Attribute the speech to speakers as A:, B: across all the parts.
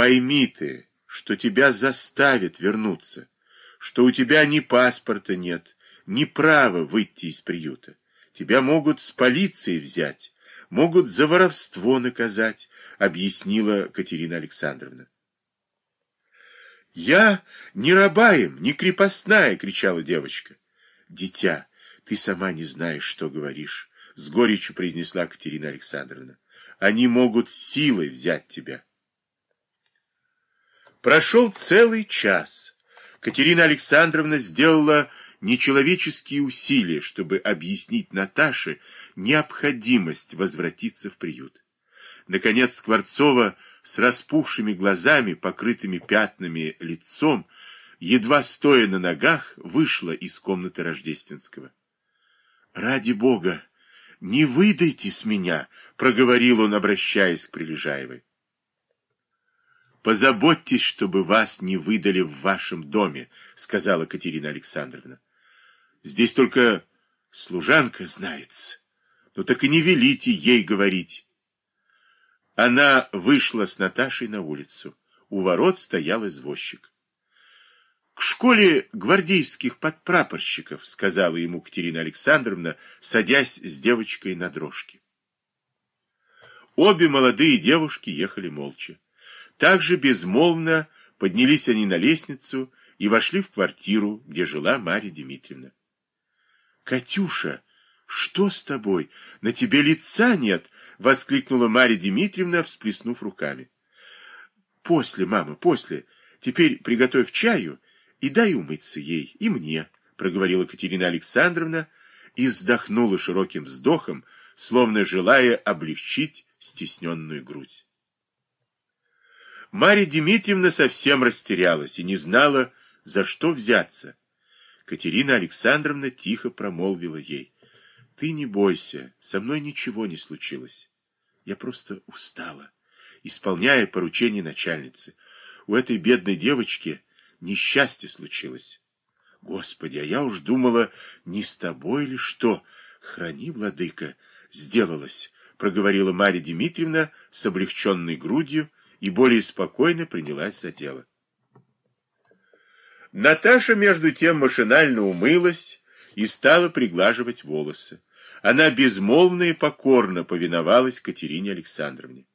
A: Пойми ты, что тебя заставят вернуться, что у тебя ни паспорта нет, ни права выйти из приюта. Тебя могут с полицией взять, могут за воровство наказать, объяснила Катерина Александровна. «Я не раба им, не крепостная!» — кричала девочка. «Дитя, ты сама не знаешь, что говоришь», — с горечью произнесла Катерина Александровна. «Они могут силой взять тебя». Прошел целый час. Катерина Александровна сделала нечеловеческие усилия, чтобы объяснить Наташе необходимость возвратиться в приют. Наконец Скворцова с распухшими глазами, покрытыми пятнами лицом, едва стоя на ногах, вышла из комнаты Рождественского. «Ради Бога, не выдайте с меня!» — проговорил он, обращаясь к Прилежаевой. «Позаботьтесь, чтобы вас не выдали в вашем доме», — сказала Катерина Александровна. «Здесь только служанка знается. Ну так и не велите ей говорить». Она вышла с Наташей на улицу. У ворот стоял извозчик. «К школе гвардейских подпрапорщиков», — сказала ему Катерина Александровна, садясь с девочкой на дрожке. Обе молодые девушки ехали молча. Также безмолвно поднялись они на лестницу и вошли в квартиру, где жила Марья Дмитриевна. «Катюша!» «Что с тобой? На тебе лица нет!» — воскликнула Марья Дмитриевна, всплеснув руками. «После, мама, после. Теперь приготовь чаю и дай умыться ей и мне», — проговорила Катерина Александровна и вздохнула широким вздохом, словно желая облегчить стесненную грудь. Марья Дмитриевна совсем растерялась и не знала, за что взяться. Катерина Александровна тихо промолвила ей — ты не бойся, со мной ничего не случилось. Я просто устала, исполняя поручение начальницы. У этой бедной девочки несчастье случилось. Господи, а я уж думала, не с тобой ли что? Храни, владыка, сделалось, проговорила Марья Дмитриевна с облегченной грудью и более спокойно принялась за дело. Наташа, между тем, машинально умылась и стала приглаживать волосы. Она безмолвно и покорно повиновалась Катерине Александровне.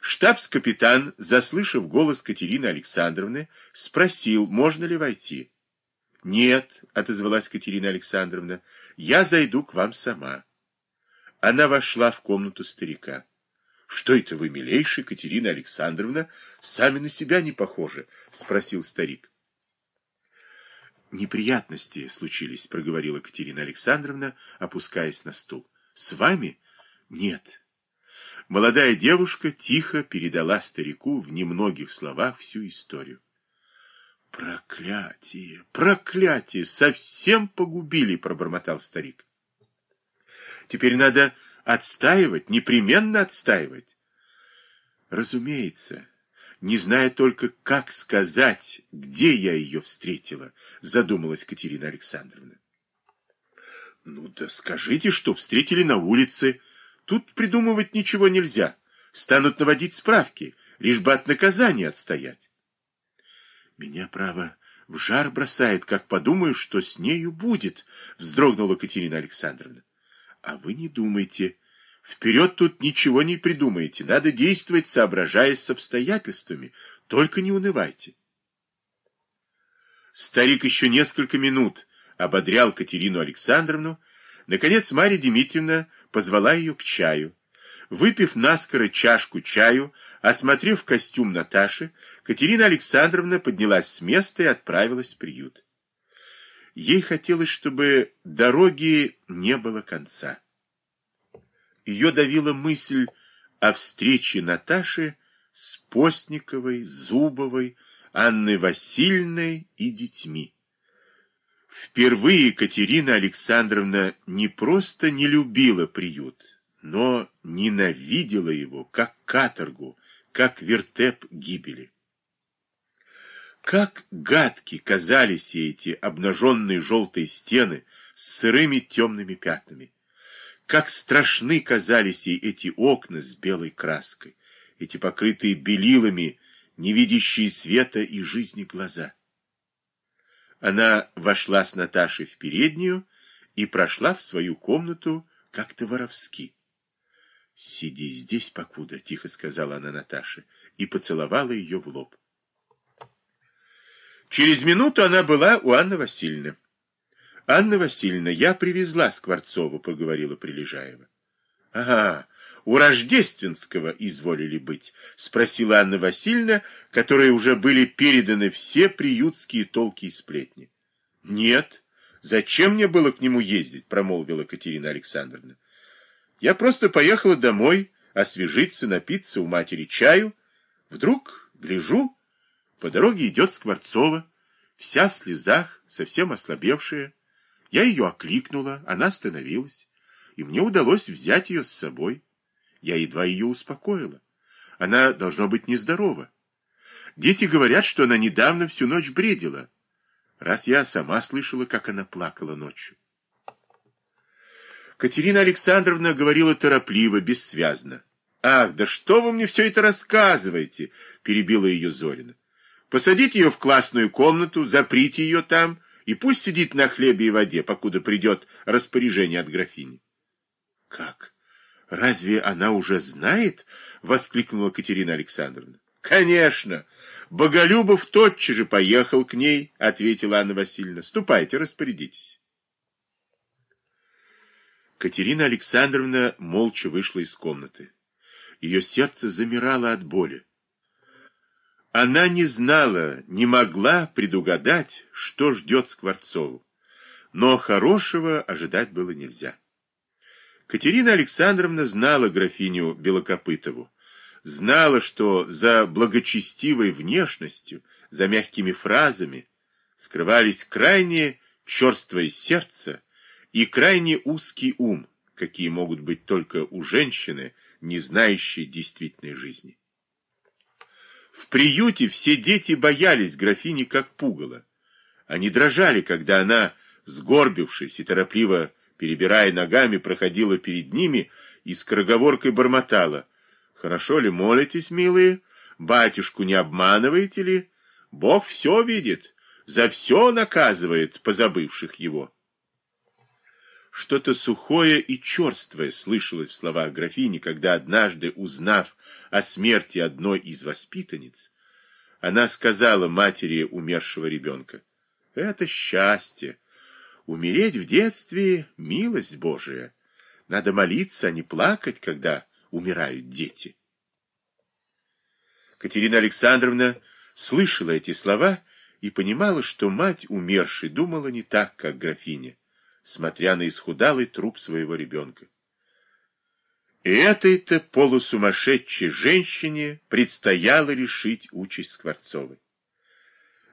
A: Штабс-капитан, заслышав голос Катерины Александровны, спросил, можно ли войти. «Нет», — отозвалась Катерина Александровна, — «я зайду к вам сама». Она вошла в комнату старика. «Что это вы, милейшая Катерина Александровна, сами на себя не похожи?» — спросил старик неприятности случились, проговорила Катерина Александровна, опускаясь на стул. С вами? Нет. Молодая девушка тихо передала старику в немногих словах всю историю. Проклятие, проклятие, совсем погубили, пробормотал старик. Теперь надо отстаивать, непременно отстаивать. Разумеется, не зная только, как сказать, где я ее встретила, задумалась Катерина Александровна. Ну да скажите, что встретили на улице. Тут придумывать ничего нельзя. Станут наводить справки, лишь бы от наказания отстоять. Меня, право, в жар бросает, как подумаю, что с нею будет, вздрогнула Катерина Александровна. А вы не думайте, Вперед тут ничего не придумаете. Надо действовать, соображаясь с обстоятельствами. Только не унывайте. Старик еще несколько минут ободрял Катерину Александровну. Наконец Марья Дмитриевна позвала ее к чаю. Выпив наскоро чашку чаю, осмотрев костюм Наташи, Катерина Александровна поднялась с места и отправилась в приют. Ей хотелось, чтобы дороги не было конца. Ее давила мысль о встрече Наташи с Постниковой, Зубовой, Анной Васильевной и детьми. Впервые Екатерина Александровна не просто не любила приют, но ненавидела его, как каторгу, как вертеп гибели. Как гадки казались эти обнаженные желтые стены с сырыми темными пятнами. Как страшны казались ей эти окна с белой краской, эти покрытые белилами невидящие света и жизни глаза. Она вошла с Наташей в переднюю и прошла в свою комнату как-то воровски. «Сиди здесь, покуда», — тихо сказала она Наташе, и поцеловала ее в лоб. Через минуту она была у Анны Васильевны. «Анна Васильевна, я привезла Скворцову», — поговорила Прилежаева. «Ага, у Рождественского изволили быть?» — спросила Анна Васильевна, которой уже были переданы все приютские толки и сплетни. «Нет, зачем мне было к нему ездить?» — промолвила Катерина Александровна. «Я просто поехала домой, освежиться, напиться у матери чаю. Вдруг, гляжу, по дороге идет Скворцова, вся в слезах, совсем ослабевшая. Я ее окликнула, она остановилась, и мне удалось взять ее с собой. Я едва ее успокоила. Она, должно быть, нездорова. Дети говорят, что она недавно всю ночь бредила, раз я сама слышала, как она плакала ночью. Катерина Александровна говорила торопливо, бессвязно. «Ах, да что вы мне все это рассказываете?» — перебила ее Зорина. «Посадите ее в классную комнату, заприте ее там, и пусть сидит на хлебе и воде, покуда придет распоряжение от графини». «Как? Разве она уже знает?» — воскликнула Катерина Александровна. «Конечно! Боголюбов тотчас же поехал к ней», — ответила Анна Васильевна. «Ступайте, распорядитесь». Катерина Александровна молча вышла из комнаты. Ее сердце замирало от боли. Она не знала, не могла предугадать, что ждет Скворцову. Но хорошего ожидать было нельзя. Катерина Александровна знала графиню Белокопытову, знала, что за благочестивой внешностью, за мягкими фразами скрывались крайне черствое сердце и крайне узкий ум, какие могут быть только у женщины, не знающей действительной жизни. В приюте все дети боялись графини как пугало. Они дрожали, когда она, сгорбившись и торопливо перебирая ногами, проходила перед ними и скороговоркой бормотала. «Хорошо ли молитесь, милые? Батюшку не обманываете ли? Бог все видит, за все наказывает позабывших его». Что-то сухое и черствое слышалось в словах графини, когда однажды, узнав о смерти одной из воспитанниц, она сказала матери умершего ребенка, «Это счастье, Умереть в детстве — милость Божия. Надо молиться, а не плакать, когда умирают дети. Катерина Александровна слышала эти слова и понимала, что мать умершей думала не так, как графиня, смотря на исхудалый труп своего ребенка. И этой-то полусумасшедшей женщине предстояло решить участь Скворцовой.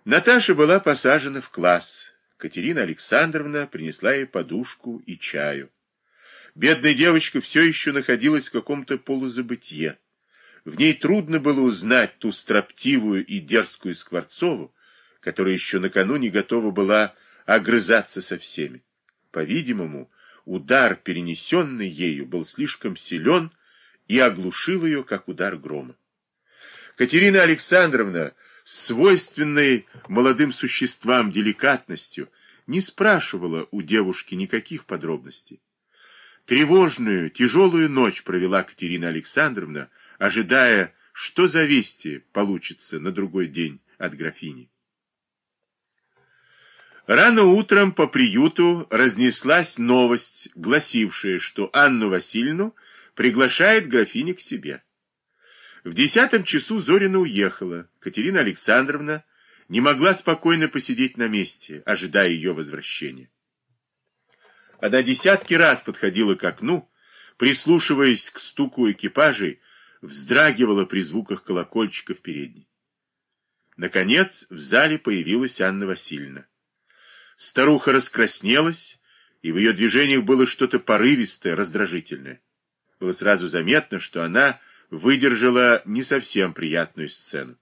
A: Наташа была посажена в класс, Катерина Александровна принесла ей подушку и чаю. Бедная девочка все еще находилась в каком-то полузабытье. В ней трудно было узнать ту строптивую и дерзкую Скворцову, которая еще накануне готова была огрызаться со всеми. По-видимому, удар, перенесенный ею, был слишком силен и оглушил ее, как удар грома. Катерина Александровна свойственной молодым существам деликатностью, не спрашивала у девушки никаких подробностей. Тревожную, тяжелую ночь провела Катерина Александровна, ожидая, что за вести получится на другой день от графини. Рано утром по приюту разнеслась новость, гласившая, что Анну Васильевну приглашает графиня к себе. В десятом часу Зорина уехала. Катерина Александровна не могла спокойно посидеть на месте, ожидая ее возвращения. Она десятки раз подходила к окну, прислушиваясь к стуку экипажей, вздрагивала при звуках колокольчика в передней. Наконец в зале появилась Анна Васильевна. Старуха раскраснелась, и в ее движениях было что-то порывистое, раздражительное. Было сразу заметно, что она выдержала не совсем приятную сцену.